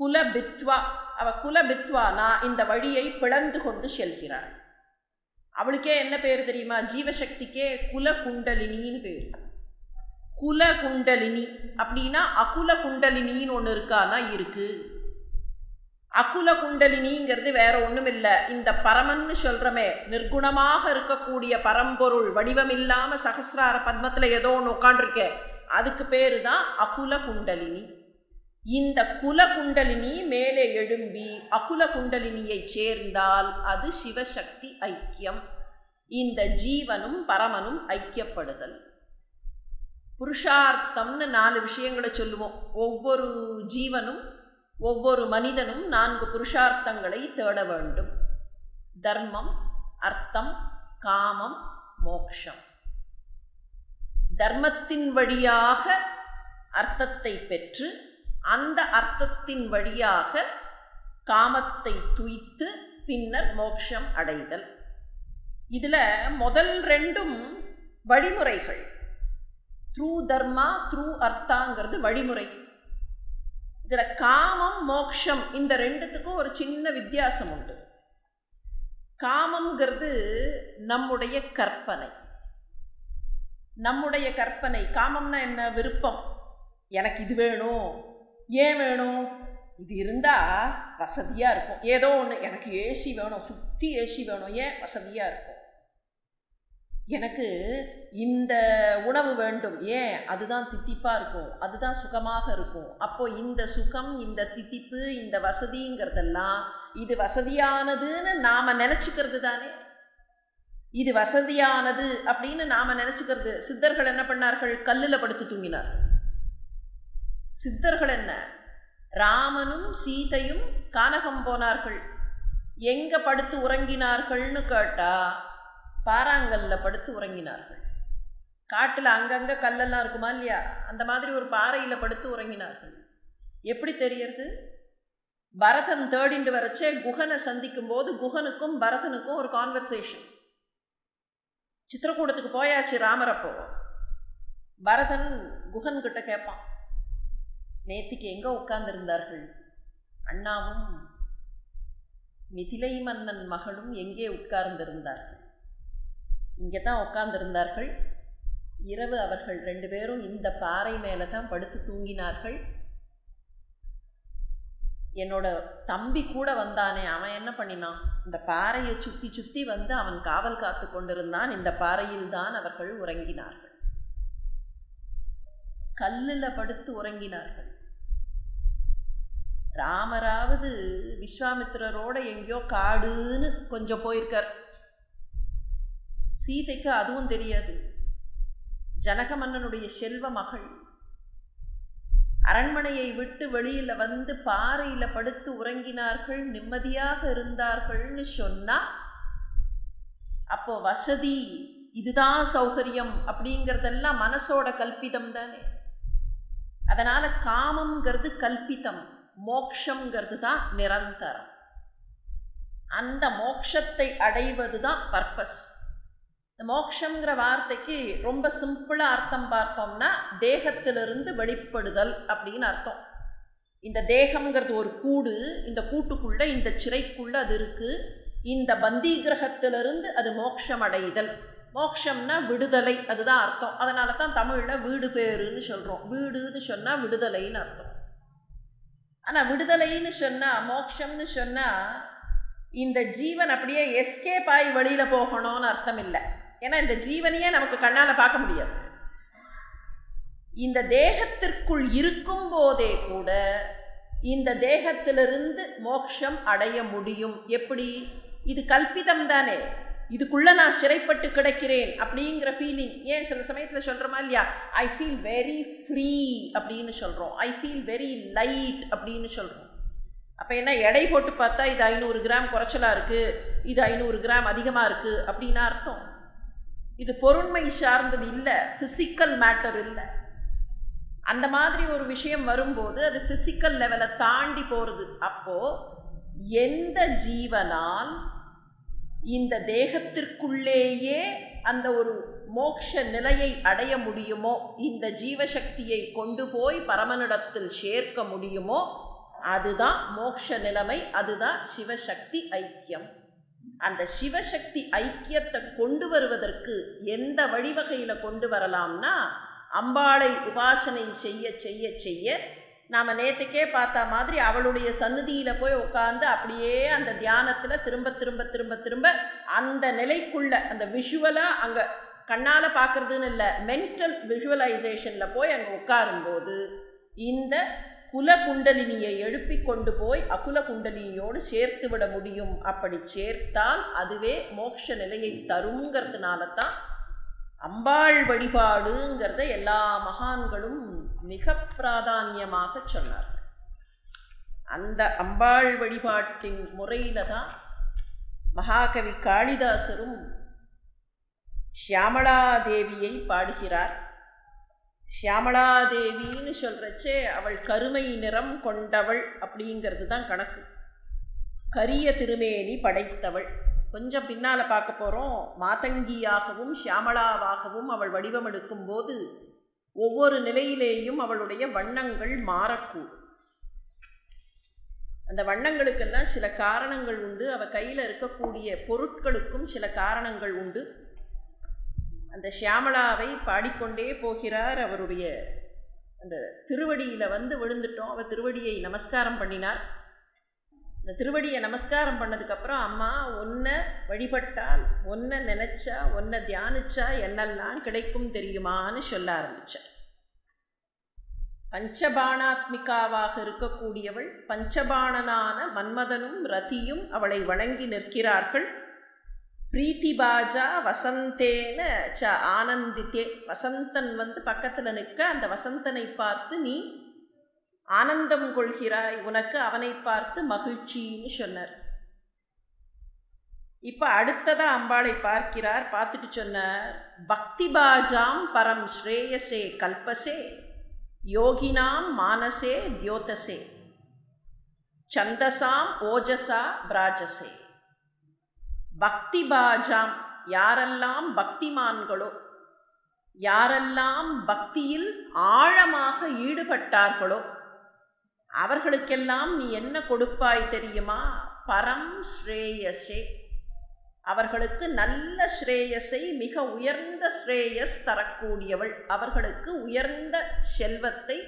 குலபித்வா. அவ குலபித்வானா இந்த வழியை பிளந்து கொண்டு செல்கிறாள். அவளுக்கே என்ன பேர் தெரியுமா? ஜீவசக்திக்கே குல குண்டலினின்னு பேர். குல குண்டலினி அப்படின்னா அகுல குண்டலினின்னு ஒன்று இருக்கானா? இருக்குது அகுல குண்டலினிங்கிறது வேற ஒன்றும் இல்லை இந்த பரமன்னு சொல்கிறோமே நிர்குணமாக இருக்கக்கூடிய பரம்பொருள் வடிவம் இல்லாமல் சகசிரார பத்மத்தில் ஏதோ ஒன்று உட்காண்டிருக்கேன் அதுக்கு பேர் தான் அகுல குண்டலினி இந்த குல குண்டலினி மேலே எழும்பி அகுல குண்டலினியை சேர்ந்தால் அது சிவசக்தி ஐக்கியம். இந்த ஜீவனும் பரமனும் ஐக்கியப்படுதல். புருஷார்த்தம்னு நாலு விஷயங்களை சொல்லுவோம். ஒவ்வொரு ஜீவனும் ஒவ்வொரு மனிதனும் நான்கு புருஷார்த்தங்களை தேட வேண்டும். தர்மம் அர்த்தம் காமம் மோக்ஷம். தர்மத்தின் வழியாக அர்த்தத்தை பெற்று அந்த அர்த்தத்தின் வழியாக காமத்தை துய்த்து பின்னர் மோட்சம் அடைதல். இதில் முதல் ரெண்டும் வழிமுறைகள். த்ரூ தர்மா த்ரூ அர்த்தாங்கிறது வழிமுறை. இதில் காமம் மோக்ஷம் இந்த ரெண்டுத்துக்கும் ஒரு சின்ன வித்தியாசம் உண்டு. காமங்கிறது நம்முடைய கற்பனை. நம்முடைய கற்பனை. காமம்னா என்ன? விருப்பம். எனக்கு இது வேணும். ஏன் வேணும்? இது இருந்தால் வசதியாக இருக்கும். ஏதோ ஒன்று எனக்கு ஏசி வேணும் சுற்றி ஏசி வேணும். ஏன் வசதியாக இருக்கும்? எனக்கு இந்த உணவு வேண்டும். ஏன்? அதுதான் தித்திப்பாக இருக்கும். அதுதான் சுகமாக இருக்கும். அப்போது இந்த சுகம் இந்த தித்திப்பு இந்த வசதிங்கிறதெல்லாம் இது வசதியானதுன்னு நாம் நினச்சிக்கிறது தானே? இது வசதியானது அப்படின்னு நாம் நினச்சிக்கிறது. சித்தர்கள் என்ன பண்ணார்கள்? கல்லில் படுத்து தூங்கினார்கள். சித்தர்கள் என்ன ராமனும் சீதையும் கானகம் போனார்கள். எங்கே படுத்து உறங்கினார்கள்னு கேட்டால் பாறாங்கல்ல படுத்து உறங்கினார்கள். காட்டில் அங்கங்கே கல்லெல்லாம் இருக்குமா இல்லையா? அந்த மாதிரி ஒரு பாறையில் படுத்து உறங்கினார்கள். எப்படி தெரியறது? பரதன் தேடிண்டு வரச்சே குகனை சந்திக்கும் போது குகனுக்கும் பரதனுக்கும் ஒரு கான்வர்சேஷன் சித்திரக்கூடத்துக்கு போயாச்சு ராமரப்போ. பரதன் குகன்கிட்ட கேட்பான் நேத்திக்கு எங்கே உட்கார்ந்திருந்தார்கள்? அண்ணாவும் மிதிலை மன்னன் மகளும் எங்கே உட்கார்ந்திருந்தார்கள்? இங்கே தான் உட்கார்ந்திருந்தார்கள். இரவு அவர்கள் ரெண்டு பேரும் இந்த பாறை மேலே தான் படுத்து தூங்கினார்கள். என்னோட தம்பி கூட வந்தானே அவன் என்ன பண்ணினான்? இந்த பாறையை சுற்றி சுற்றி வந்து அவன் காவல் காத்து கொண்டிருந்தான். இந்த பாறையில் தான் அவர்கள் உறங்கினார்கள். கல்லில் படுத்து உறங்கினார்கள். ராமராவது விஸ்வாமித்திரரோட எங்கேயோ காடுன்னு கொஞ்சம் போயிருக்கார். சீதைக்கு அதுவும் தெரியாது. ஜனக மன்னனுடைய செல்வ மகள். அரண்மனையை விட்டு வெளியில் வந்து பாறையில் படுத்து உறங்கினார்கள் நிம்மதியாக இருந்தார்கள்னு சொன்னால் அப்போ வசதி இதுதான் சௌகரியம் அப்படிங்கிறதெல்லாம் மனசோட கல்பிதம் தானே அதனால் காமங்கிறது கல்பிதம். மோக்ஷங்கிறது தான் நிரந்தரம். அந்த மோக்ஷத்தை அடைவது தான் பர்பஸ் இந்த மோக்ஷங்கிற வார்த்தைக்கு ரொம்ப சிம்பிளாக அர்த்தம் பார்த்தோம்னா தேகத்திலிருந்து வெளிப்படுதல் அப்படின்னு அர்த்தம். இந்த தேகம்ங்கிறது ஒரு கூடு இந்த கூட்டுக்குள்ளே இந்த சிறைக்குள்ளே அது இருக்குது இந்த பந்தீகிரகத்திலிருந்து அது மோட்சம் அடைதல். மோக்ஷம்னா விடுதலை அதுதான் அர்த்தம். அதனால தான் தமிழில் வீடு பேருன்னு சொல்கிறோம் வீடுன்னு சொன்னால் விடுதலைன்னு அர்த்தம். ஆனால் விடுதலைன்னு சொன்னால் மோக்ஷம்னு சொன்னால் இந்த ஜீவன் அப்படியே எஸ்கேப் ஆகி வெளியில் போகணும்னு அர்த்தம் இல்லை ஏன்னா இந்த ஜீவனையே நமக்கு கண்ணால் பார்க்க முடியாது. இந்த தேகத்திற்குள் இருக்கும் போதே கூட இந்த தேகத்திலிருந்து மோட்சம் அடைய முடியும். எப்படி? இது கல்பிதம் தானே. இதுக்குள்ளே நான் சிறைப்பட்டு கிடக்கிறேன் அப்படிங்கிற ஃபீலிங் ஏன் சில சமயத்தில் சொல்கிறோமா இல்லையா? ஐ ஃபீல் வெரி ஃப்ரீ அப்படின்னு சொல்கிறோம் ஐ ஃபீல் வெரி லைட் அப்படின்னு சொல்கிறோம் அப்போ என்ன எடை போட்டு பார்த்தா இது ஐநூறு கிராம் குறைச்சலாக இருக்குது இது ஐநூறு கிராம் அதிகமாக இருக்குது அப்படின்னு அர்த்தம். இது பொருண்மை சார்ந்தது இல்லை ஃபிசிக்கல் மேட்டர் இல்லை. அந்த மாதிரி ஒரு விஷயம் வரும்போது அது ஃபிசிக்கல் லெவலை தாண்டி போகிறது அப்போது எந்த ஜீவனால் இந்த தேகத்திற்குள்ளேயே அந்த ஒரு மோக்ஷ நிலையை அடைய முடியுமோ இந்த ஜீவசக்தியை கொண்டு போய் பரமனிடத்தில் சேர்க்க முடியுமோ அதுதான் மோக்ஷ நிலைமை அதுதான் சிவசக்தி ஐக்கியம். அந்த சிவசக்தி ஐக்கியத்தை கொண்டு வருவதற்கு எந்த வழிவகையில் கொண்டு வரலாம்னா அம்பாளை உபாசனை செய்ய செய்ய செய்ய நாம் நேற்றுக்கே பார்த்த மாதிரி அவளுடைய சந்நிதியில் போய் உட்காந்து அப்படியே அந்த தியானத்தில் திரும்ப திரும்ப திரும்ப திரும்ப அந்த நிலைக்குள்ளே அந்த விஷுவலாக அங்கே கண்ணால் பார்க்குறதுன்னு இல்லை மென்டல் விஷுவலைசேஷனில் போய் அங்கே உட்காரும்போது இந்த குல குண்டலினியை எழுப்பி கொண்டு போய் அகுல குண்டலினியோடு சேர்த்து விட முடியும். அப்படி சேர்த்தால் அதுவே மோட்ச நிலையை தருங்கிறதுனால தான் அம்பாள் வழிபாடுங்கிறத எல்லா மகான்களும் மிக பிராதானியமாக சொன்னார்கள் அந்த அம்பாள் வழிபாட்டின் முறையில் தான் மகாகவி காளிதாசரும் சியாமளாதேவியை பாடுகிறார். சியாமளாதேவின்னு சொல்கிறச்சே அவள் கருமை நிறம் கொண்டவள் அப்படிங்கிறது தான் கணக்கு. கரிய திருமேனி படைத்தவள். கொஞ்சம் பின்னால் பார்க்க போகிறோம் மாதங்கியாகவும் ஷியாமளாவாகவும் அவள் வடிவம் எடுக்கும்போது ஒவ்வொரு நிலையிலேயும் அவளுடைய வண்ணங்கள் மாறக்கூடும். அந்த வண்ணங்களுக்கெல்லாம் சில காரணங்கள் உண்டு. அவள் கையில் இருக்கக்கூடிய பொருட்களுக்கும் சில காரணங்கள் உண்டு. அந்த ஷியாமளாவை பாடிக்கொண்டே போகிறார் அவருடைய அந்த திருவடியில் வந்து விழுந்துட்டோம். அவள் திருவடியை நமஸ்காரம் பண்ணினார். இந்த திருவடியை நமஸ்காரம் பண்ணதுக்கப்புறம் அம்மா ஒன்றை வழிபட்டால் ஒன்றை நினச்சா ஒன்றை தியானிச்சா என்னெல்லாம் கிடைக்கும் தெரியுமான்னு சொல்ல ஆரம்பித்தார் பஞ்சபாணாத்மிகாவாக இருக்கக்கூடியவள் பஞ்சபாணனான மன்மதனும் ரதியும் அவளை வணங்கி நிற்கிறார்கள். பிரீத்திபாஜா வசந்தேன ச ஆனந்தித்தே வசந்தன் வந்து பக்கத்தில் நிற்க அந்த வசந்தனை பார்த்து நீ ஆனந்தம் கொள்கிறாய் உனக்கு அவனை பார்த்து மகிழ்ச்சின்னு சொன்னார். இப்போ அடுத்ததாக அம்பாளை பார்க்கிறார் பார்த்துட்டு சொன்னார் பக்தி பாஜாம் பரம் ஸ்ரேயசே கல்பசே யோகினாம் மானசே தியோதசே சந்தசாம் ஓஜசா பிராஜசே. பக்தி பாஜாம் யாரெல்லாம் பக்திமான்களோ யாரெல்லாம் பக்தியில் ஆழமாக ஈடுபட்டார்களோ அவர்களுக்கெல்லாம் நீ என்ன கொடுப்பாய் தெரியுமா? பரம் ஸ்ரேயஸே அவர்களுக்கு நல்ல ஸ்ரேயஸை மிக உயர்ந்த ஸ்ரேயஸ் தரக்கூடியவள். அவர்களுக்கு உயர்ந்த செல்வத்தை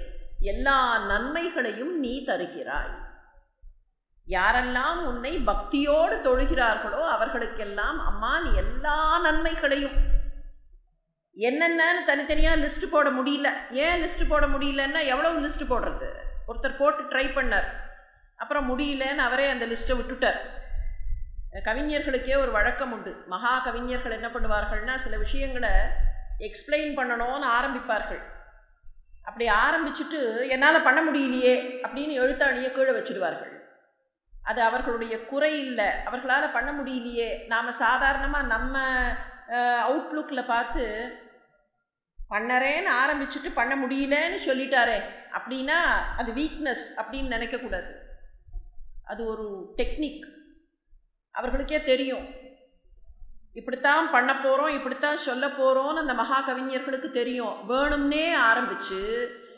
எல்லா நன்மைகளையும் நீ தருகிறாய். யாரெல்லாம் உன்னை பக்தியோடு தொழுகிறார்களோ அவர்களுக்கெல்லாம் அம்மா நீ எல்லா நன்மைகளையும் என்னென்னு தனித்தனியாக லிஸ்ட்டு போட முடியல. ஏன் லிஸ்ட்டு போட முடியலன்னா எவ்வளவு லிஸ்ட்டு போடுறது? ஒருத்தர் போட்டு ட்ரை பண்ணார். அப்புறம் முடியலன்னு அவரே அந்த லிஸ்ட்டை விட்டுட்டார். கவிஞர்களுக்கே ஒரு வழக்கம் உண்டு. மகா கவிஞர்கள் என்ன பண்ணுவார்கள்னா சில விஷயங்களை எக்ஸ்பிளைன் பண்ணணும்னு ஆரம்பிப்பார்கள். அப்படி ஆரம்பிச்சுட்டு என்னால் பண்ண முடியலையே அப்படின்னு எழுத்தாணியை கீழே வச்சுடுவார்கள். அது அவர்களுடைய குறை இல்லை. அவர்களால் பண்ண முடியலையே. நாம் சாதாரணமாக நம்ம அவுட்லுக்கில் பார்த்து பண்ணறேன்னு ஆரம்பிச்சுட்டு பண்ண முடியலன்னு சொல்லிட்டாரே அப்படின்னா அது வீக்னஸ் அப்படின்னு நினைக்கக்கூடாது. அது ஒரு டெக்னிக் அவர்களுக்கே தெரியும். இப்படித்தான் பண்ண போகிறோம் இப்படித்தான் சொல்ல போகிறோன்னு அந்த மகா கவிஞர்களுக்கு தெரியும். வேணும்னே ஆரம்பித்து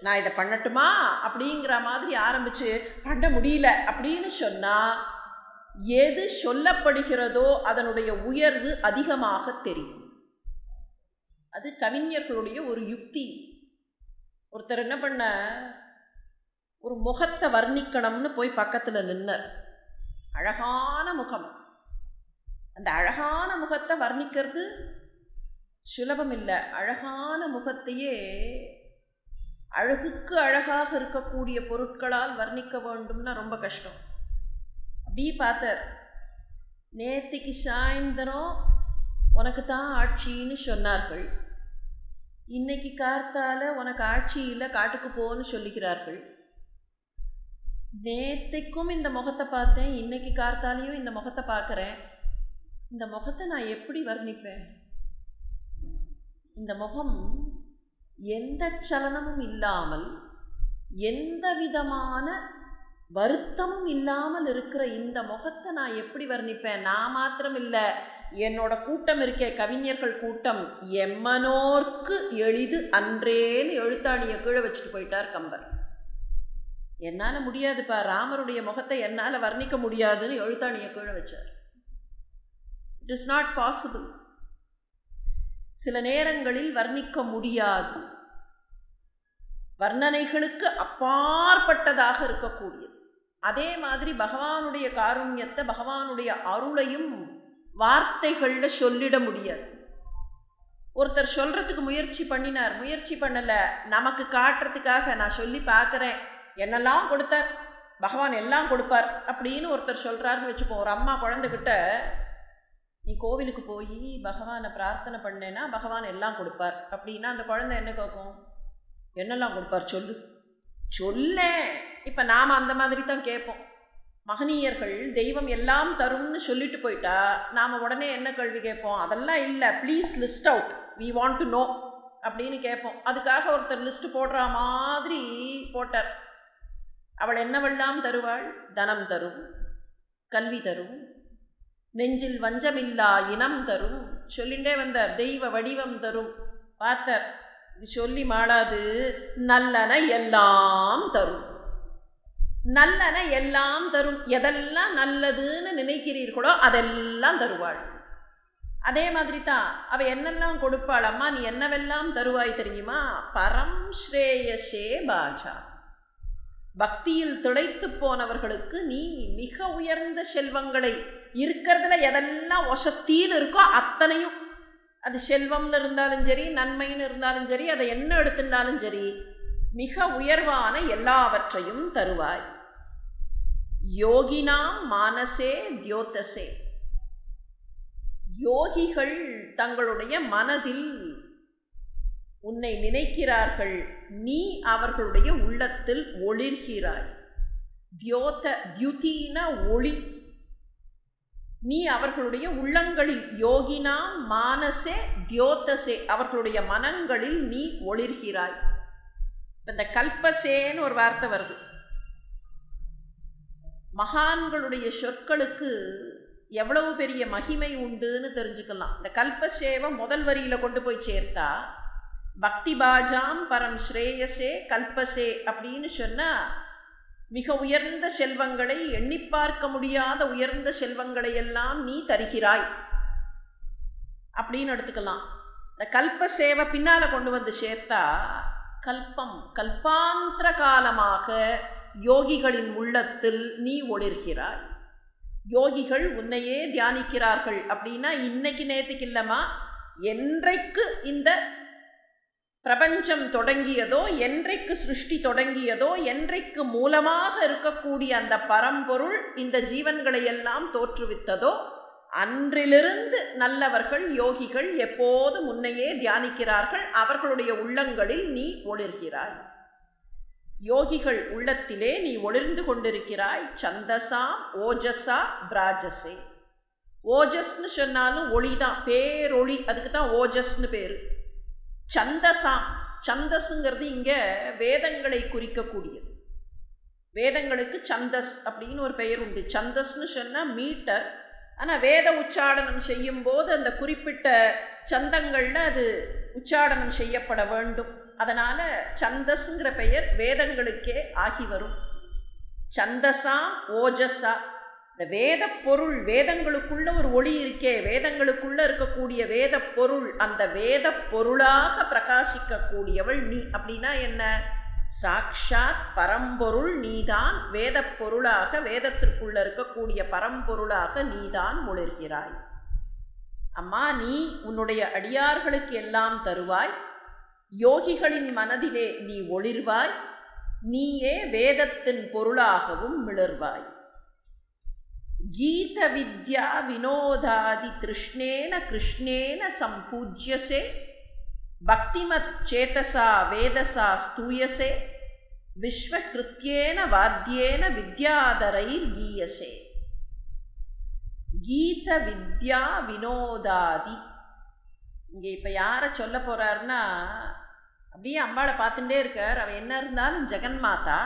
நான் இதை பண்ணட்டுமா அப்படிங்கிற மாதிரி ஆரம்பித்து பண்ண முடியல அப்படின்னு சொன்னால் எது சொல்லப்படுகிறதோ அதனுடைய உயர்வு அதிகமாக தெரியும். அது கவிஞர்களுடைய ஒரு யுக்தி. ஒருத்தர் என்ன பண்ண ஒரு முகத்தை வர்ணிக்கணும்னு போய் பக்கத்தில் நின்னர். அழகான முகம். அந்த அழகான முகத்தை வர்ணிக்கிறது சுலபம் இல்லை அழகான முகத்தையே அழகுக்கு அழகாக இருக்கக்கூடிய பொருட்களால் வர்ணிக்க வேண்டும்னா ரொம்ப கஷ்டம். அப்படி பார்த்தார். நேத்திக்கு சாயந்தரம் உனக்கு தான் ஆட்சின்னு சொன்னார்கள். இன்னைக்கு கார்த்தால உனக்கு ஆட்சி இல்லை காட்டுக்கு போன்னு சொல்லுகிறார்கள் நேத்தைக்கும் இந்த முகத்தை பார்த்தேன் இன்னைக்கு கார்த்தாலையும் இந்த முகத்தை பார்க்குறேன். இந்த முகத்தை நான் எப்படி வர்ணிப்பேன்? இந்த முகம் எந்த சலனமும் இல்லாமல் எந்த விதமான வருத்தமும் இல்லாமல் இருக்கிற இந்த முகத்தை நான் எப்படி வர்ணிப்பேன்? நான் மாத்திரம் இல்லை என்னோட கூட்டம் இருக்க கவிஞர்கள் கூட்டம். எம்மனோர்க்கு எளிது அன்றேன்னு எழுத்தாணியை கீழே வச்சுட்டு போயிட்டார் கம்பர். என்னால் முடியாதுப்பா ராமருடைய முகத்தை என்னால் வர்ணிக்க முடியாதுன்னு எழுத்தாணியை கீழே வச்சார். இட் இஸ் நாட் பாசிபிள் சில நேரங்களில் வர்ணிக்க முடியாது. வர்ணனைகளுக்கு அப்பாற்பட்டதாக இருக்கக்கூடியது. அதே மாதிரி பகவானுடைய காருண்யத்தை பகவானுடைய அருளையும் வார்த்தைகளில் சொல்லிட முடியாது. ஒருத்தர் சொல்கிறதுக்கு முயற்சி பண்ணினார். முயற்சி பண்ணலை. நமக்கு காட்டுறதுக்காக நான் சொல்லி பார்க்குறேன். என்னெல்லாம் கொடுத்தார்? பகவான் எல்லாம் கொடுப்பார் அப்படின்னு ஒருத்தர் சொல்கிறாருன்னு வச்சுப்போம். ஒரு அம்மா குழந்தைகிட்ட நீ கோவிலுக்கு போய் பகவானை பிரார்த்தனை பண்ணேன்னா பகவான் எல்லாம் கொடுப்பார். அப்படின்னா அந்த குழந்தை என்ன கேட்கும் என்னெல்லாம் கொடுப்பார்? சொல்லு. சொல்ல இப்போ நாம் அந்த மாதிரி தான் கேட்போம். மகனீயர்கள் தெய்வம் எல்லாம் தரும்னு சொல்லிட்டு போயிட்டா நாம் உடனே என்ன கேள்வி கேட்போம்? அதெல்லாம் இல்லை please list out we want to know அப்படின்னு கேட்போம். அதுக்காக ஒருத்தர் லிஸ்ட் போடுற மாதிரி போட்டார். அவள் என்னவெல்லாம் தருவாள்? தனம் தரும் கல்வி தரும் நெஞ்சில் வஞ்சமில்லா இனம் தரும். சொல்லிண்டே வந்தார் தெய்வ வடிவம் தரும். பார்த்தார் இது சொல்லி மாளாது நல்லன எல்லாம் தரும். நல்லன எல்லாம் தரும். எதெல்லாம் நல்லதுன்னு நினைக்கிறீர்களோ அதெல்லாம் தருவாள். அதே மாதிரி தான் அவள் என்னெல்லாம் கொடுப்பாள்? அம்மா நீ என்னவெல்லாம் தருவாய் தெரியுமா? பரம் ஸ்ரேயசே பாஜா. பக்தியில் திளைத்து போனவர்களுக்கு நீ மிக உயர்ந்த செல்வங்களை இருக்கிறதுல எதெல்லாம் ஒசத்தின்னு இருக்கோ அத்தனையும். அது செல்வம்னு இருந்தாலும் சரி நன்மைன்னு இருந்தாலும் சரி அதை என்ன எடுத்துட்டாலும் சரி மிக உயர்வான எல்லாவற்றையும் தருவாய். யோகினாம் மானசே தியோதசே. யோகிகள் தங்களுடைய மனதில் உன்னை நினைக்கிறார்கள் நீ அவர்களுடைய உள்ளத்தில் ஒளிர்கிறாய். தியோத தியுதீன ஒளி. நீ அவர்களுடைய உள்ளங்களில் யோகினா மானசே தியோதசே அவர்களுடைய மனங்களில் நீ ஒளிர்கிறாய். இந்த கல்பசேன்னு ஒரு வார்த்தை வருது. மகான்களுடைய சொற்களுக்கு எவ்வளவு பெரிய மகிமை உண்டுன்னு தெரிஞ்சுக்கலாம். இந்த கல்பசேவை முதல் வரியில் கொண்டு போய் சேர்த்தா பக்தி பாஜாம் பரம் ஸ்ரேயசே கல்பசே அப்படின்னு சொன்னால் மிக உயர்ந்த செல்வங்களை எண்ணி பார்க்க முடியாத உயர்ந்த செல்வங்களை எல்லாம் நீ தருகிறாய் அப்படின்னு எடுத்துக்கலாம். இந்த கல்ப சேவை பின்னால் கொண்டு வந்து சேர்த்தா கல்பம் கல்பாந்திர காலமாக யோகிகளின் உள்ளத்தில் நீ ஒளிர்கிறாய். யோகிகள் உன்னையே தியானிக்கிறார்கள் அப்படின்னா இன்னைக்கு நேற்றுக்கு இல்லைம்மா. என்றைக்கு இந்த பிரபஞ்சம் தொடங்கியதோ என்றைக்கு சிருஷ்டி தொடங்கியதோ என்றைக்கு மூலமாக இருக்கக்கூடிய அந்த பரம்பொருள் இந்த ஜீவன்களை எல்லாம் தோற்றுவித்ததோ அன்றிலிருந்து நல்லவர்கள் யோகிகள் எப்போது முன்னையே தியானிக்கிறார்கள். அவர்களுடைய உள்ளங்களில் நீ ஒளிர்கிறாய். யோகிகள் உள்ளத்திலே நீ ஒளிர்ந்து கொண்டிருக்கிறாய். சந்தசா ஓஜஸா பிராஜஸே ஓஜஸ்னு சொன்னாலும் ஒளி தான் பேரொளி அதுக்கு தான் ஓஜஸ்னு பேர். சந்தசாம் சந்தஸுங்கிறது இங்கே வேதங்களை குறிக்கக்கூடியது. வேதங்களுக்கு சந்தஸ் அப்படின்னு ஒரு பெயர் உண்டு. சந்தஸ்னு சொன்னால் மீட்டர். ஆனால் வேத உச்சாடனம் செய்யும்போது அந்த குறிப்பிட்ட சந்தங்களில் அது உச்சாடனம் செய்யப்பட வேண்டும். அதனால் சந்தஸ்ங்கிற பெயர் வேதங்களுக்கே ஆகி வரும். சந்தசா ஓஜஸா இந்த வேத பொருள் வேதங்களுக்குள்ள ஒரு ஒளி இருக்கே வேதங்களுக்குள்ள இருக்கக்கூடிய வேத பொருள் அந்த வேத பொருளாக பிரகாசிக்கக்கூடியவள் நீ. அப்படின்னா என்ன? சாக்ஷாத் பரம்பொருள் நீதான் வேத பொருளாக வேதத்திற்குள்ள இருக்கக்கூடிய பரம்பொருளாக நீதான் ஒளிர்கிறாய் அம்மா நீ உன்னுடைய அடியார்களுக்கு எல்லாம் தருவாய். யோகிகளின் மனதிலே நீ ஒளிர்வாய் நீயே வேதத்தின் பொருளாகவும் மிளர்வாய். கீத வித்யா வினோதாதி திருஷ்ணேன கிருஷ்ணேன சம்பூஜ்யசே பக்திமத் சேதசா வேதசா ஸ்தூயசே விஸ்வகிருத்தியேன வாத்தியேன வித்யாதரைர் கீயசே. கீத வித்யா வினோதாதி. இங்கே இப்போ யாரை சொல்ல போகிறாருன்னா அப்படியே அம்பாளை பார்த்துட்டே இருக்கார். அவள் என்ன இருந்தாலும் ஜெகன் மாதா.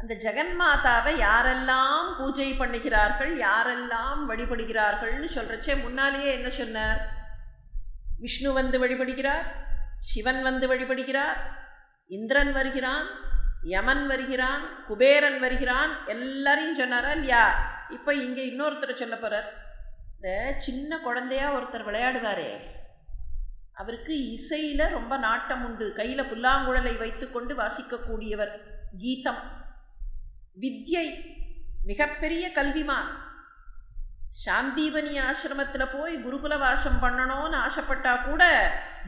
அந்த ஜெகன் மாதாவை யாரெல்லாம் பூஜை பண்ணுகிறார்கள் யாரெல்லாம் வழிபடுகிறார்கள்னு சொல்கிறச்சே முன்னாலேயே என்ன சொன்னார்? விஷ்ணு வந்து வழிபடுகிறார் சிவன் வந்து வழிபடுகிறார் இந்திரன் வருகிறான் யமன் வருகிறான் குபேரன் வருகிறான் எல்லாரையும் சொன்னாரா இல்லையா? இப்போ இங்கே இன்னொருத்தர் சொல்ல போகிறார் இந்த சின்ன குழந்தையா ஒருத்தர் விளையாடுவாரே. அவருக்கு இசையில் ரொம்ப நாட்டம் உண்டு. கையில் புல்லாங்குழலை வைத்துக்கொண்டு வாசிக்கக்கூடியவர் கீதம். வித்யை மிகப்பெரிய கல்விமான். சாந்தீபனி ஆசிரமத்தில் போய் குருகுல வாசம் பண்ணணும்னு ஆசைப்பட்டா கூட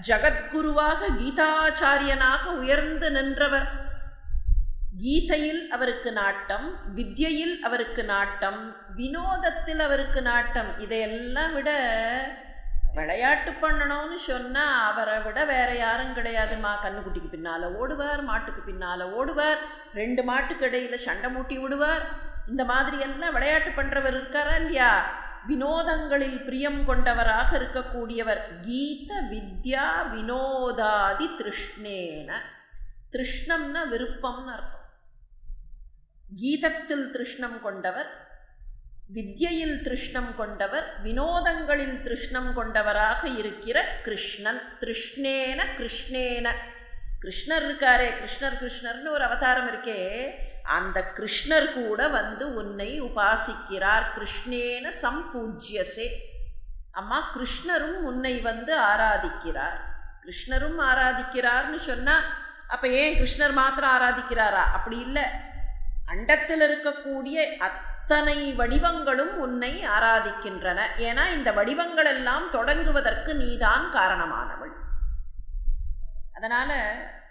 ஜகத்குருவாக கீதாச்சாரியனாக உயர்ந்து நின்றவர். கீதையில் அவருக்கு நாட்டம் வித்யையில் அவருக்கு நாட்டம் வினோதத்தில் அவருக்கு நாட்டம். இதையெல்லாம் விட விளையாட்டு பண்ணணும்னு சொன்னால் அவரை விட வேற யாரும் கிடையாதுமா கண்ணுக்குட்டிக்கு பின்னால் ஓடுவார் மாட்டுக்கு பின்னால் ஓடுவார். ரெண்டு மாட்டுக்கு இடையில் சண்டை மூட்டி விடுவார். இந்த மாதிரி எல்லாம் விளையாட்டு பண்ணுறவர் இருக்காரா இல்லையா? வினோதங்களில் பிரியம் கொண்டவராக இருக்கக்கூடியவர். கீத வித்யா வினோதாதி திருஷ்ணேன. திருஷ்ணம்னா விருப்பம்னு அர்த்தம். கீதத்தில் திருஷ்ணம் கொண்டவர். வித்யையில் திருஷ்ணம் கொண்டவர் வினோதங்களில் திருஷ்ணம் கொண்டவராக இருக்கிற கிருஷ்ணன். திருஷ்ணேன கிருஷ்ணேன. கிருஷ்ணர் இருக்காரே கிருஷ்ணர் கிருஷ்ணர்னு ஒரு அவதாரம் இருக்கே. அந்த கிருஷ்ணர் கூட வந்து உன்னை உபாசிக்கிறார். கிருஷ்ணேன சம்பூஜ்யசே. அம்மா கிருஷ்ணரும் உன்னை வந்து ஆராதிக்கிறார். கிருஷ்ணரும் ஆராதிக்கிறார்னு சொன்னால் அப்போ ஏன் கிருஷ்ணர் மாத்திரம் ஆராதிக்கிறாரா? அப்படி இல்லை. அண்டத்தில் இருக்கக்கூடிய அத் அத்தனை வடிவங்களும் உன்னை ஆராதிக்கின்றன. ஏன்னா இந்த வடிவங்கள் எல்லாம் தொடங்குவதற்கு நீதான் காரணமானவள். அதனால்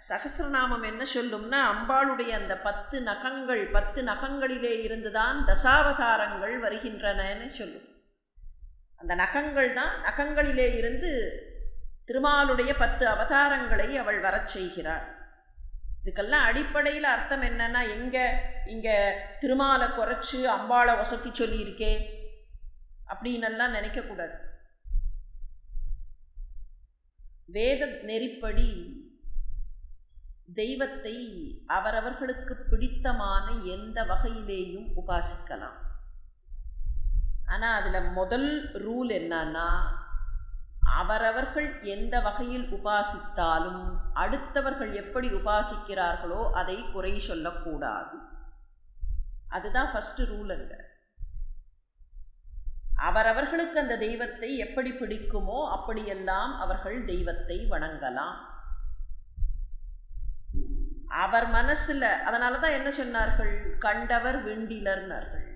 சகசிரநாமம் என்ன சொல்லும்னா அம்பாளுடைய அந்த பத்து நகங்கள் பத்து நகங்களிலே இருந்துதான் தசாவதாரங்கள் வருகின்றனன்னு சொல்லும். அந்த நகங்கள் தான் நகங்களிலே இருந்து திருமாலுடைய பத்து அவதாரங்களை அவள் வரச் செய்கிறாள். இதுக்கெல்லாம் அடிப்படையில் அர்த்தம் என்னன்னா எங்கே இங்கே திருமாலை குறைச்சி அம்பாளை வசதி சொல்லியிருக்கே அப்படின்னெல்லாம் நினைக்கக்கூடாது வேத நெறிப்படி தெய்வத்தை அவரவர்களுக்கு பிடித்தமான எந்த வகையிலேயும் உபாசிக்கலாம். ஆனால் அதில் முதல் ரூல் என்னன்னா அவரவர்கள் எந்த வகையில் உபாசித்தாலும் அடுத்தவர்கள் எப்படி உபாசிக்கிறார்களோ அதை குறை சொல்லக்கூடாது. அதுதான் ஃபஸ்ட்டு ரூல் அங்க. அவரவர்களுக்கு அந்த தெய்வத்தை எப்படி பிடிக்குமோ அப்படியெல்லாம் அவர்கள் தெய்வத்தை வணங்கலாம். அவர் மனசில் அதனால தான் என்ன சொன்னார்கள்? கண்டவர் வெண்டிலர்னார்கள்.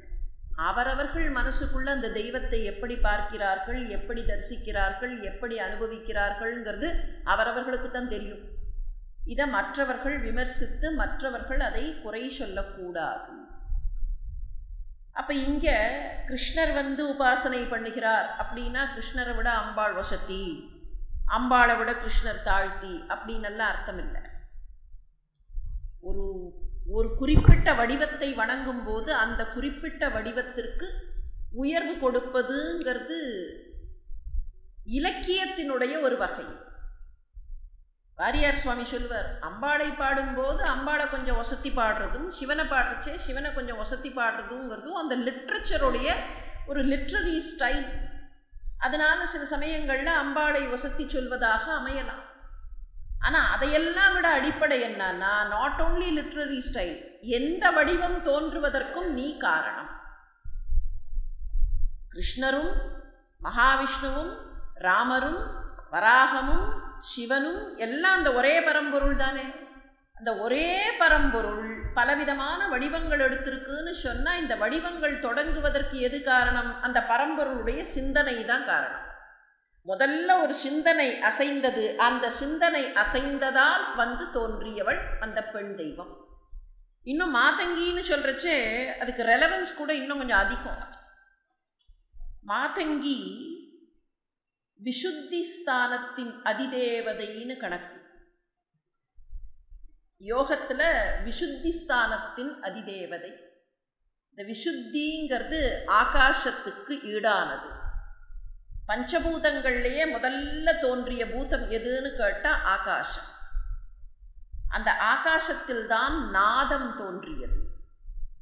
அவரவர்கள் மனசுக்குள்ள அந்த தெய்வத்தை எப்படி பார்க்கிறார்கள் எப்படி தரிசிக்கிறார்கள் எப்படி அனுபவிக்கிறார்கள்ங்கிறது அவரவர்களுக்கு தான் தெரியும். இதை மற்றவர்கள் விமர்சித்து மற்றவர்கள் அதை குறை சொல்லக்கூடாது. அப்போ இங்கே கிருஷ்ணர் வந்து உபாசனை பண்ணுகிறார் அப்படின்னா கிருஷ்ணரை விட அம்பாள் வசதி அம்பாளை விட கிருஷ்ணர் தாழ்த்தி அப்படின்னெல்லாம் அர்த்தம் இல்லை. ஒரு ஒரு குறிப்பிட்ட வடிவத்தை வணங்கும் போது அந்த குறிப்பிட்ட வடிவத்திற்கு உயர்வு கொடுப்பதுங்கிறது இலக்கியத்தினுடைய ஒரு வகை. வாரியார் சுவாமி சொல்வர் அம்பாளை பாடும்போது அம்பாளை கொஞ்சம் வசதி பாடுறதும் சிவனை பாடுறச்சே சிவனை கொஞ்சம் வசதி பாடுறதுங்கிறதும் அந்த லிட்ரேச்சருடைய ஒரு லிட்ரரி ஸ்டைல். அதனால் சில சமயங்களில் அம்பாளை வசத்தி சொல்வதாக அமையலாம். ஆனால் அதையெல்லாம் விட அடிப்படை என்னன்னா நாட் ஓன்லி லிட்ரரி ஸ்டைல் எந்த வடிவம் தோன்றுவதற்கும் நீ காரணம். கிருஷ்ணரும் மகாவிஷ்ணுவும் ராமரும் வராகமும் சிவனும் எல்லாம் அந்த ஒரே பரம்பொருள் தானே? அந்த ஒரே பரம்பொருள் பலவிதமான வடிவங்கள் எடுத்திருக்குன்னு சொன்னால் இந்த வடிவங்கள் தொடங்குவதற்கு எது காரணம்? அந்த பரம்பொருளுடைய சிந்தனை தான் காரணம். முதல்ல ஒரு சிந்தனை அசைந்தது. அந்த சிந்தனை அசைந்ததால் வந்து தோன்றியவள் அந்த பெண் தெய்வம். இன்னும் மாதங்கின்னு சொல்கிறச்சே அதுக்கு ரெலவன்ஸ் கூட இன்னும் கொஞ்சம் அதிகம். மாதங்கி விஷுத்தி ஸ்தானத்தின் அதிதேவதைன்னு கணக்கு. யோகத்தில் விஷுத்தி ஸ்தானத்தின் அதிதேவதை. இந்த விஷுத்திங்கிறது ஆகாசத்துக்கு ஈடானது. பஞ்சபூதங்கள்லேயே முதல்ல தோன்றிய பூதம் எதுன்னு கேட்டால் ஆகாசம். அந்த ஆகாசத்தில் தான் நாதம் தோன்றியது.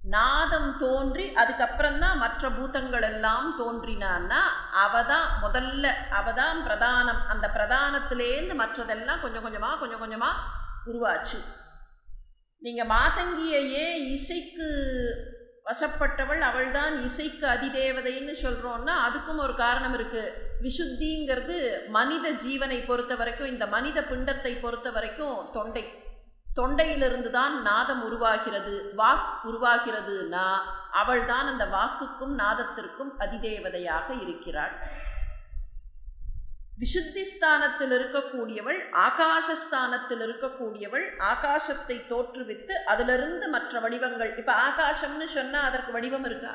நாதம் தோன்றி அதுக்கப்புறம்தான் மற்ற பூதங்கள் எல்லாம் தோன்றினான்னா அவ தான் முதல்ல அவ தான் பிரதானம் அந்த பிரதானத்திலேருந்து மற்றதெல்லாம் கொஞ்சம் கொஞ்சமாக கொஞ்சம் கொஞ்சமாக உருவாச்சு. நீங்கள் மாதங்கியையே இசைக்கு வசப்பட்டவள் அவள்தான் இசைக்கு அதிதேவதைன்னு சொல்கிறோன்னா அதுக்கும் ஒரு காரணம் இருக்குது விசுத்திங்கிறது மனித ஜீவனை பொறுத்த வரைக்கும் இந்த மனித பிண்டத்தை பொறுத்த வரைக்கும் தொண்டை. தொண்டையிலிருந்து தான் நாதம் உருவாகிறது வாக் உருவாகிறதுனா அவள்தான் அந்த வாக்குக்கும் நாதத்திற்கும் அதிதேவதையாக இருக்கிறாள். விசுத்தி ஸ்தானத்தில் இருக்கக்கூடியவள் ஆகாசஸ்தானத்தில் இருக்கக்கூடியவள் ஆகாசத்தை தோற்றுவித்து அதிலிருந்து மற்ற வடிவங்கள் இப்போ ஆகாசம்னு சொன்னால் அதற்கு வடிவம் இருக்கா?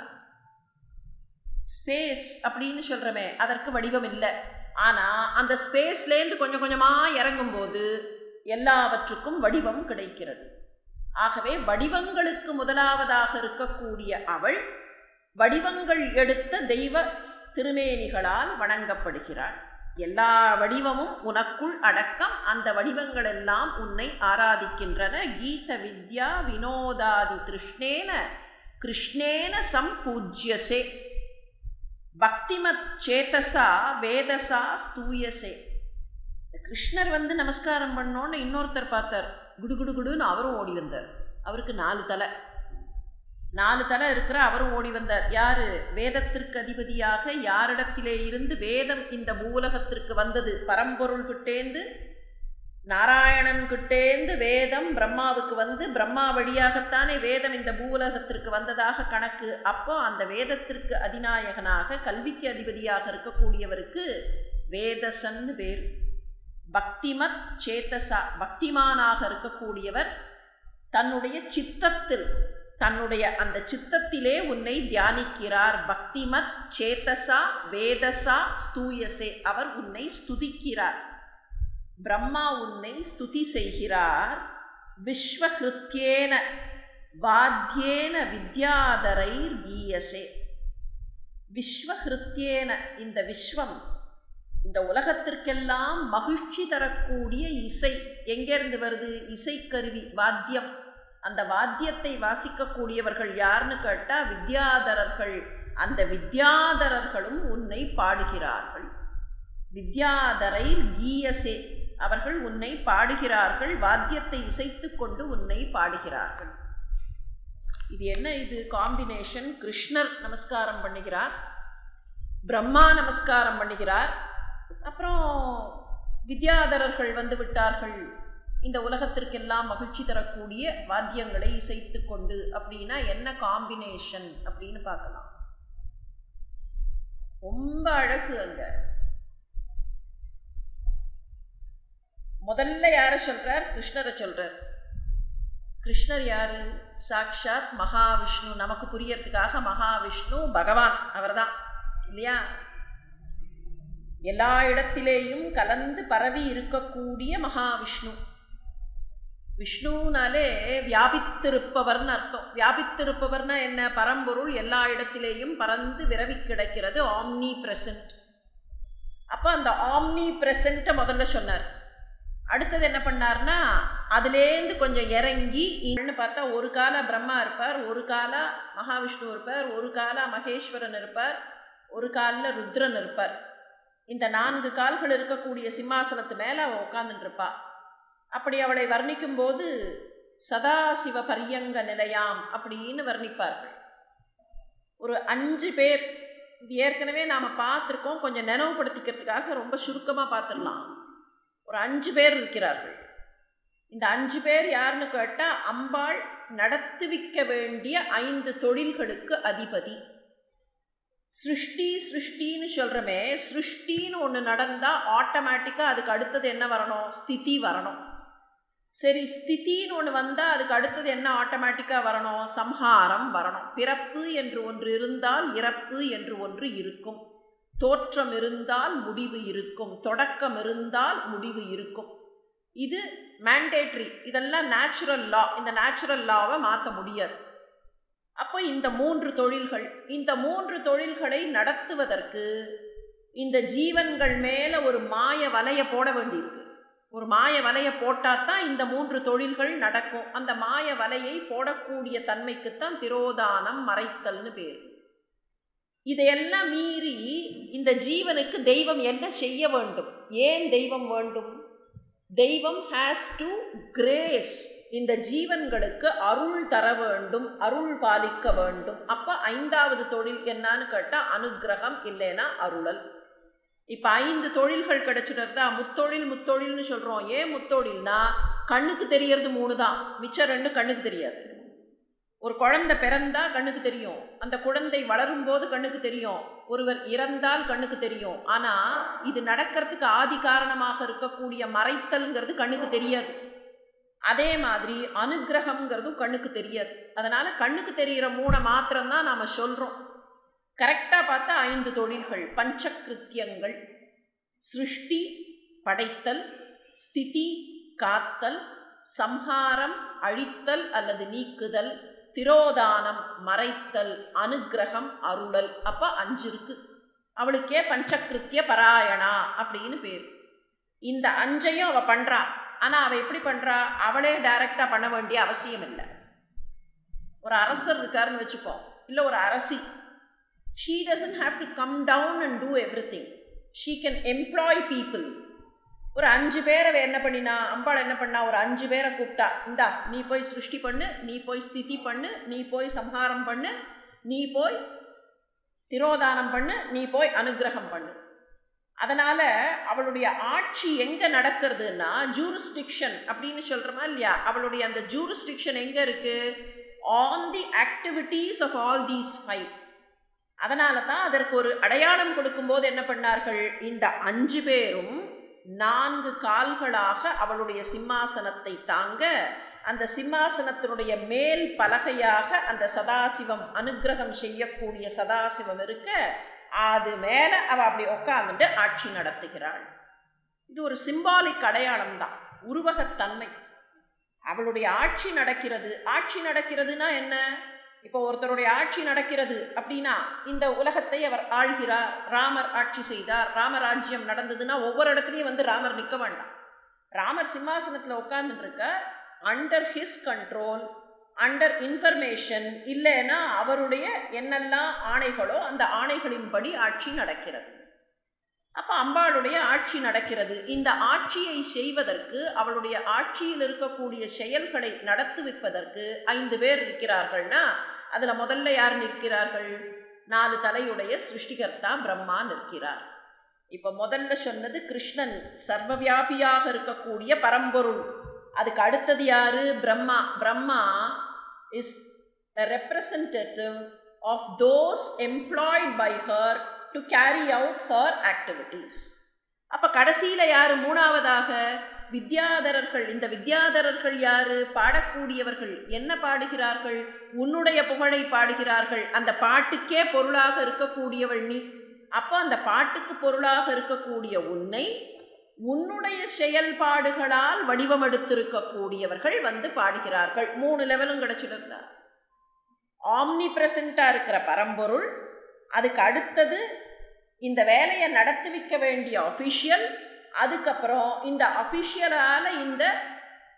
ஸ்பேஸ் அப்படின்னு சொல்கிறோமே அதற்கு வடிவம் இல்லை. ஆனால் அந்த ஸ்பேஸ்லேருந்து கொஞ்சம் கொஞ்சமாக இறங்கும்போது எல்லாவற்றுக்கும் வடிவம் கிடைக்கிறது. ஆகவே வடிவங்களுக்கு முதலாவதாக இருக்கக்கூடிய அவள் வடிவங்கள் எடுத்த தெய்வ திருமேனிகளால் வணங்கப்படுகிறாள். எல்லா வடிவமும் உனக்குள் அடக்கம். அந்த வடிவங்களெல்லாம் உன்னை ஆராதிக்கின்றன. கீத வித்யா வினோதாதி திருஷ்ணேன கிருஷ்ணேன சம்பூஜ்யசே. பக்திமத் சேதசா வேதசா ஸ்தூயசே. கிருஷ்ணர் வந்து நமஸ்காரம் பண்ணோன்னு இன்னொருத்தர் பார்த்தார். குடு குடுன்னு அவரும் ஓடி வந்தார். அவருக்கு நாலு தலை. நாலு தலை இருக்கிற அவரும் ஓடி வந்தார். யார்? வேதத்திற்கு அதிபதியாக யாரிடத்திலே இருந்து வேதம் இந்த பூலகத்திற்கு வந்தது? பரம்பொருள் கிட்டேந்து நாராயணன் கிட்டேந்து வேதம் பிரம்மாவுக்கு வந்து பிரம்மா வழியாகத்தானே வேதம் இந்த பூவுலகத்திற்கு வந்ததாக கணக்கு. அப்போ அந்த வேதத்திற்கு அதிநாயகனாக கல்விக்கு அதிபதியாக இருக்கக்கூடியவருக்கு வேதசன்னு பேர். பக்திமத் சேத்தசா பக்திமானாக இருக்கக்கூடியவர் தன்னுடைய சித்தத்தில் தன்னுடைய அந்த சித்தத்திலே உன்னை தியானிக்கிறார். பக்திமத் சேத்தசா வேதசா ஸ்தூயசே. அவர் உன்னை ஸ்துதிக்கிறார். பிரம்மா உன்னை ஸ்துதி செய்கிறார். விஸ்வகிருத்தியேன வாத்தியேன வித்யாதரை கீயசே. விஸ்வகிருத்தியேன இந்த விஸ்வம் இந்த உலகத்திற்கெல்லாம் மகிழ்ச்சி தரக்கூடிய இசை. எங்கேருந்து வருது? இசைக்கருவி வாத்தியம். அந்த வாத்தியத்தை வாசிக்கக்கூடியவர்கள் யாருன்னு கேட்டால் வித்யாதரர்கள். அந்த வித்யாதரர்களும் உன்னை பாடுகிறார்கள். வித்யாதரை கீயசே அவர்கள் உன்னை பாடுகிறார்கள் வாத்தியத்தை இசைத்து கொண்டு உன்னை பாடுகிறார்கள். இது என்ன இது? காம்பினேஷன் கிருஷ்ணர் நமஸ்காரம் பண்ணுகிறார். பிரம்மா நமஸ்காரம் பண்ணுகிறார். அப்புறம் வித்யாதரர்கள் வந்து விட்டார்கள். இந்த உலகத்திற்கெல்லாம் மகிழ்ச்சி தரக்கூடிய வாத்தியங்களை இசைத்து கொண்டு அப்படின்னா என்ன காம்பினேஷன் அப்படின்னு பார்க்கலாம். ரொம்ப அழகு அங்க. முதல்ல யாரை சொல்றார்? கிருஷ்ணரை சொல்றார். கிருஷ்ணர் யாரு? சாக்ஷாத் மகாவிஷ்ணு. நமக்கு புரியறதுக்காக மகாவிஷ்ணு பகவான் அவர்தான். இல்லையா? எல்லா இடத்திலேயும் கலந்து பரவி இருக்கக்கூடிய மகாவிஷ்ணு. விஷ்ணுனாலே வியாபித்திருப்பவர்னு அர்த்தம். வியாபித்திருப்பவர்னா என்ன? பரம்பொருள் எல்லா இடத்திலேயும் பறந்து விரவி கிடைக்கிறது ஆம்னி பிரசன்ட் அப்போ அந்த ஆம்னி பிரசன்ட்டை முதல்ல சொன்னார். அடுத்தது என்ன பண்ணார்னா அதுலேருந்து கொஞ்சம் இறங்கி இன்னும் பார்த்தா ஒரு கால பிரம்மா இருப்பார் ஒரு கால மகாவிஷ்ணு இருப்பார் ஒரு கால மகேஸ்வரன் இருப்பார் ஒரு காலில் ருத்ரன் இருப்பார். இந்த நான்கு கால்கள் இருக்கக்கூடிய சிம்மாசனத்து மேலே அவள் உட்காந்துட்டு இருப்பாள் அப்படி அவளை வர்ணிக்கும்போது சதாசிவ பரியங்க நிலையாம் அப்படின்னு வர்ணிப்பார்கள். ஒரு அஞ்சு பேர் இது ஏற்கனவே நாம் பார்த்துருக்கோம் கொஞ்சம் நினைவுபடுத்திக்கிறதுக்காக ரொம்ப சுருக்கமாக பார்த்துடலாம். ஒரு அஞ்சு பேர் இருக்கிறார்கள். இந்த அஞ்சு பேர் யாருன்னு கேட்டால் அம்பாள் நடத்துவிக்க வேண்டிய ஐந்து தொழில்களுக்கு அதிபதி. சிருஷ்டி சிருஷ்டின்னு சொல்கிறோமே சிருஷ்டின்னு ஒன்று நடந்தால் ஆட்டோமேட்டிக்காக அதுக்கு அடுத்தது என்ன வரணும்? ஸ்திதி வரணும். சரி ஸ்திதின்னு ஒன்று வந்தால் அதுக்கு அடுத்தது என்ன ஆட்டோமேட்டிக்காக வரணும்? சம்ஹாரம் வரணும். பிறப்பு என்று ஒன்று இருந்தால் இறப்பு என்று ஒன்று இருக்கும். தோற்றம் இருந்தால் முடிவு இருக்கும். தொடக்கம் இருந்தால் முடிவு இருக்கும். இது மேண்டேட்ரி இதெல்லாம் நேச்சுரல் லா இந்த நேச்சுரல் லாவை மாற்ற முடியாது. அப்போ இந்த மூன்று தொழில்கள் இந்த மூன்று தொழில்களை நடத்துவதற்கு இந்த ஜீவன்கள் மேலே ஒரு மாய வலையை போட வேண்டியிருக்கு. ஒரு மாய வலையை போட்டால் தான் இந்த மூன்று தொழில்கள் நடக்கும். அந்த மாய வலையை போடக்கூடிய தன்மைக்குத்தான் திரோதானம் மறைத்தல்னு பேர். இதையெல்லாம் மீறி இந்த ஜீவனுக்கு தெய்வம் என்ன செய்ய வேண்டும்? ஏன் தெய்வம் வேண்டும்? தெய்வம் ஹேஸ் டு கிரேஸ் இந்த ஜீவன்களுக்கு அருள் தர வேண்டும் அருள் பாலிக்க வேண்டும். அப்போ ஐந்தாவது தொழில் என்னான்னு கேட்டால் அனுகிரகம் இல்லைன்னா அருளல். இப்போ ஐந்து தொழில்கள் கிடைச்சிடுறதா? முத்தொழில் முத்தொழில்னு சொல்கிறோம் ஏன் முத்தொழில்னா கண்ணுக்கு தெரியறது மூணு தான். மிச்சம் ரெண்டு கண்ணுக்கு தெரியாது. ஒரு குழந்தை பிறந்தால் கண்ணுக்கு தெரியும். அந்த குழந்தை வளரும் போது கண்ணுக்கு தெரியும். ஒருவர் இறந்தால் கண்ணுக்கு தெரியும். ஆனால் இது நடக்கிறதுக்கு ஆதி காரணமாக இருக்கக்கூடிய மறைத்தல்ங்கிறது கண்ணுக்கு தெரியாது. அதே மாதிரி அனுகிரகம்ங்கிறதும் கண்ணுக்கு தெரியாது. அதனால் கண்ணுக்கு தெரிகிற மூணை மாத்திரம்தான் நாம் சொல்கிறோம் கரெக்டாக பார்த்தா ஐந்து தொழில்கள். பஞ்சகிருத்தியங்கள் சிருஷ்டி படைத்தல் ஸ்திதி காத்தல் சம்ஹாரம் அழித்தல் அல்லது நீக்குதல் திரோதானம் மறைத்தல் அனுகிரகம் அருளல். அப்போ அஞ்சு இருக்கு. அவளுக்கே பஞ்சகிருத்திய பராயணா அப்படின்னு பேர். இந்த அஞ்சையும் அவள் பண்ணுறா ஆனால் அவள் எப்படி பண்ணுறா அவளே டைரெக்டாக பண்ண வேண்டிய அவசியம் இல்லை. ஒரு அரசர் இருக்காருன்னு வச்சுப்போம் இல்லை ஒரு அரசி. She doesn't have to come down and do everything. She can can people. ஒரு அஞ்சு பேரை என்ன பண்ணினா அம்பாள் என்ன பண்ணா ஒரு அஞ்சு பேரை கூப்பிட்டா இந்தா நீ போய் சிருஷ்டி பண்ணு நீ போய் ஸ்திதி பண்ணு நீ போய் சம்ஹாரம் பண்ணு நீ போய் திரோதானம் பண்ணு நீ போய் அனுகிரகம் பண்ணு அதனால் அவளுடைய ஆட்சி எங்கே நடக்கிறதுன்னா ஜூரிஸ்டிக்ஷன் அப்படின்னு சொல்கிறோமா இல்லையா அவளுடைய அந்த ஜூரிஸ்டிக்ஷன் எங்கே இருக்குது on the activities of all these five அதனால தான் அதற்கு ஒரு அடையாளம் கொடுக்கும்போது என்ன பண்ணார்கள்? இந்த அஞ்சு பேரும் நான்கு கால்களாக அவளுடைய சிம்மாசனத்தை தாங்க அந்த சிம்மாசனத்தினுடைய மேல் பலகையாக அந்த சதாசிவம் அனுகிரகம் செய்யக்கூடிய சதாசிவம் இருக்க அது மேலே அவள் அப்படி உட்காந்துட்டு ஆட்சி நடத்துகிறாள். இது ஒரு சிம்பாலிக் அடையாளம் தான் உருவகத்தன்மை. அவளுடைய ஆட்சி நடக்கிறது. ஆட்சி நடக்கிறதுனா என்ன? இப்போ ஒருத்தருடைய ஆட்சி நடக்கிறது அப்படின்னா இந்த உலகத்தை அவர் ஆள்கிறார் ராமர் ஆட்சி செய்தார் ராமராஜ்யம் நடந்ததுன்னா ஒவ்வொரு இடத்துலையும் வந்து ராமர் நிற்க வேண்டாம் ராமர் சிம்மாசனத்தில் உட்கார்ந்துட்டு under his control under information இல்லைன்னா அவருடைய என்னெல்லாம் ஆணைகளோ அந்த ஆணைகளின்படி ஆட்சி நடக்கிறது. அப்போ அம்பாளுடைய ஆட்சி நடக்கிறது. இந்த ஆட்சியை செய்வதற்கு அவளுடைய ஆட்சியில் இருக்கக்கூடிய செயல்களை நடத்துவிப்பதற்கு ஐந்து பேர் இருக்கிறார்கள்னா அதில் முதல்ல யார் நிற்கிறார்கள்? நாலு தலையுடைய சிருஷ்டிகர்த்தா பிரம்மா நிற்கிறார். இப்போ முதல்ல சொன்னது கிருஷ்ணன் சர்வவியாபியாக இருக்கக்கூடிய பரம்பொருள். அதுக்கு அடுத்தது யார்? Brahma. Brahma is representative of those employed by her to carry out her activities அப்போ கடைசியில் யார்? மூணாவதாக வித்யாதரர்கள் இந்த வித்யாதரர்கள் யாரு? பாடக்கூடியவர்கள் என்ன பாடுகிறார்கள்? உன்னுடைய புகழை பாடுகிறார்கள். அந்த பாட்டுக்கே பொருளாக இருக்கக்கூடியவள் நீ. அப்போ அந்த பாட்டுக்கு பொருளாக இருக்கக்கூடிய உன்னை உன்னுடைய செயல்பாடுகளால் வடிவமெடுத்திருக்கக்கூடியவர்கள் வந்து பாடுகிறார்கள். மூணு லெவலும் கிடைச்சிருந்தார் ஆம்னி பிரசண்டாக இருக்கிற பரம்பொருள். அதுக்கு அடுத்தது இந்த வேலையை நடத்துவிக்க வேண்டிய அஃபிஷியல் அதுக்கப்புறம் இந்த அஃபிஷியலால் இந்த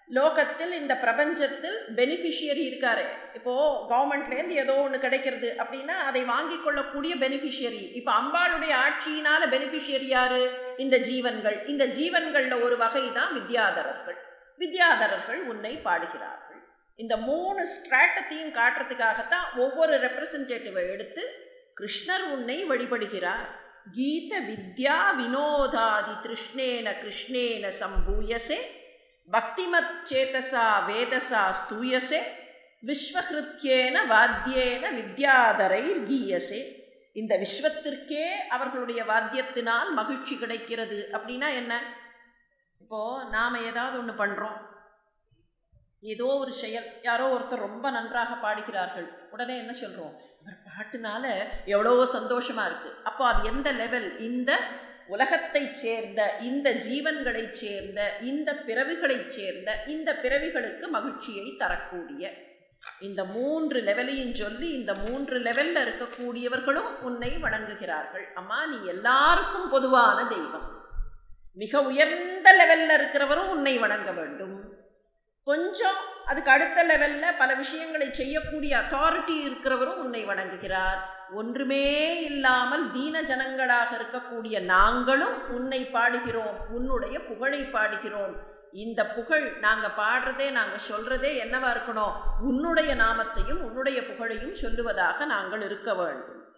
லோகத்தில் இந்த பிரபஞ்சத்தில் பெனிஃபிஷியரி இருக்காரு. இப்போது கவர்மெண்ட்லேருந்து ஏதோ ஒன்று கிடைக்கிறது அப்படின்னா அதை வாங்கி கொள்ளக்கூடிய பெனிஃபிஷியரி இப்போ அம்பாளுடைய ஆட்சியினால் பெனிஃபிஷியரி யாரு? இந்த ஜீவன்கள். இந்த ஜீவன்களில் ஒரு வகை தான் வித்யாதரர்கள். வித்யாதரர்கள் உன்னை பாடுகிறார்கள். இந்த மூணு ஸ்ட்ராட்டத்தையும் காட்டுறதுக்காகத்தான் ஒவ்வொரு ரெப்ரசன்டேட்டிவை எடுத்து கிருஷ்ணர் உன்னை வழிபடுகிறார். கீத வித்யா வினோதாதி திருஷ்ணேன கிருஷ்ணேன சம்பூயசே பக்திமத் சேதசா வேதசா ஸ்தூயசே விஸ்வகிருத்தியேன வாத்தியேன வித்யாதரை கீயசே இந்த விஸ்வத்திற்கே அவர்களுடைய வாத்தியத்தினால் மகிழ்ச்சி கிடைக்கிறது அப்படின்னா என்ன? இப்போது நாம் ஏதாவது ஒன்று பண்ணுறோம் ஏதோ ஒரு செயல் யாரோ ஒருத்தர் ரொம்ப நன்றாக பாடுகிறார்கள். உடனே என்ன சொல்கிறோம் இவர் பாட்டுனால எவ்வளோ சந்தோஷமாக இருக்குது அப்போ அது எந்த லெவல் இந்த உலகத்தைச் சேர்ந்த இந்த ஜீவன்களை சேர்ந்த இந்த பிறவிகளை சேர்ந்த இந்த பிறவிகளுக்கு மகிழ்ச்சியை தரக்கூடிய. இந்த மூன்று லெவலையும் சொல்லி இந்த மூன்று லெவலில் இருக்கக்கூடியவர்களும் உன்னை வணங்குகிறார்கள். அம்மா நீ எல்லாருக்கும் பொதுவான தெய்வம். மிக உயர்ந்த லெவலில் இருக்கிறவரும் உன்னை வணங்க வேண்டும். கொஞ்சம் அதுக்கு அடுத்த லெவலில் பல விஷயங்களை செய்யக்கூடிய அத்தாரிட்டி இருக்கிறவரும் உன்னை வணங்குகிறார். ஒன்றுமே இல்லாமல் தீன ஜனங்களாக இருக்கக்கூடிய நாங்களும் உன்னை பாடுகிறோம் உன்னுடைய புகழை பாடுகிறோம். இந்த புகழ் நாங்கள் பாடுறதே நாங்கள் சொல்கிறதே என்னவா இருக்கணும்? உன்னுடைய நாமத்தையும் உன்னுடைய புகழையும் சொல்லுவதாக நாங்கள் இருக்க வேண்டும்.